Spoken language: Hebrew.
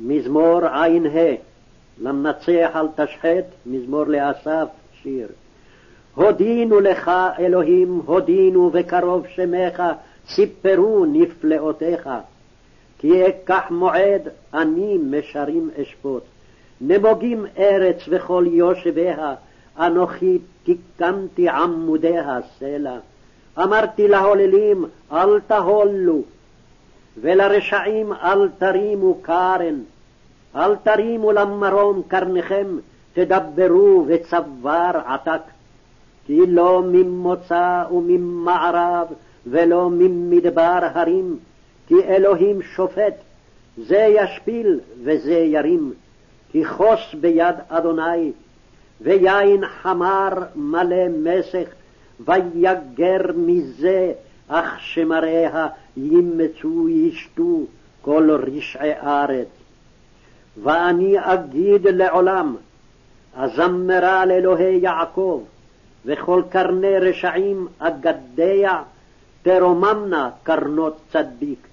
מזמור ע"ה, למנצח על תשחט, מזמור לאסף, שיר. הודינו לך, אלוהים, הודינו וקרוב שמך, סיפרו נפלאותיך. כי אקח מועד, אני משרים אשפוט. נמוגים ארץ וכל יושביה, אנוכי תיקנתי עמודיה סלע. אמרתי להוללים, אל תהולו, ולרשעים אל תרימו קרן, אל תרימו למרום קרניכם, תדברו וצוואר עתק. כי לא ממוצא וממערב, ולא ממדבר הרים, כי אלוהים שופט, זה ישפיל וזה ירים, כי חוס ביד אדוני, ויין חמר מלא מסך, ויגר מזה, אך שמריה ימצו ישתו כל רשעי ארץ. ואני אגיד לעולם, אזמרה לאלוהי יעקב, וכל קרני רשעים אגדיה, תרוממנה קרנות צדיק.